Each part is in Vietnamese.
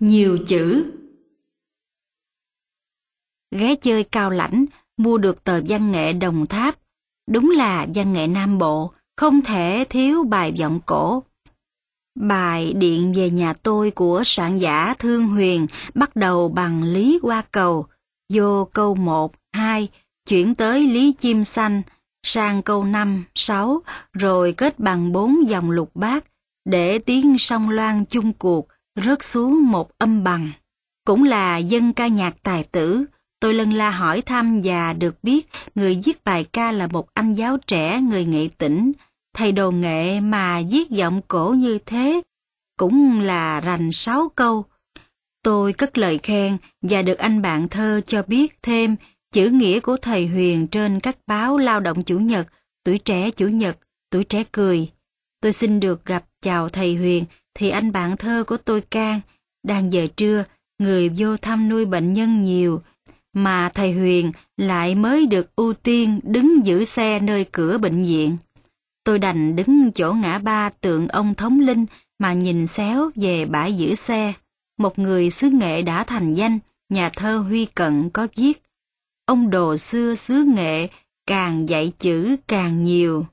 Nhiều chữ Ghé chơi cao lãnh, mua được tờ văn nghệ đồng tháp. Đúng là văn nghệ Nam Bộ, không thể thiếu bài giọng cổ. Bài Điện về nhà tôi của soạn giả Thương Huyền bắt đầu bằng Lý Qua Cầu, vô câu 1, 2, chuyển tới Lý Chim Xanh, sang câu 5, 6, rồi kết bằng bốn dòng lục bát, để tiếng sông loan chung cuộc rớt xuống một âm bằng. Cũng là dân ca nhạc tài tử, tôi lần la hỏi thăm và được biết người viết bài ca là một anh giáo trẻ người nghệ tỉnh, thầy đồ nghệ mà viết giọng cổ như thế, cũng là rành sáu câu. Tôi cất lời khen và được anh bạn thơ cho biết thêm chữ nghĩa của thầy Huyền trên các báo lao động chủ nhật, tuổi trẻ chủ nhật, tuổi trẻ cười. Tôi xin được gặp chào thầy Huyền thì anh bạn thơ của tôi can, đang giờ trưa, người vô thăm nuôi bệnh nhân nhiều, mà thầy Huyền lại mới được ưu tiên đứng giữ xe nơi cửa bệnh viện. Tôi đành đứng chỗ ngã ba tượng ông thống linh mà nhìn xéo về bãi giữ xe. Một người xứ nghệ đã thành danh, nhà thơ Huy Cận có viết. Ông đồ xưa xứ nghệ, càng dạy chữ càng nhiều.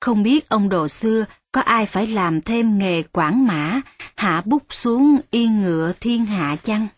Không biết ông đồ xưa có ai phải làm thêm nghề quản mã, hạ bút xuống yên ngựa thiên hạ chăng?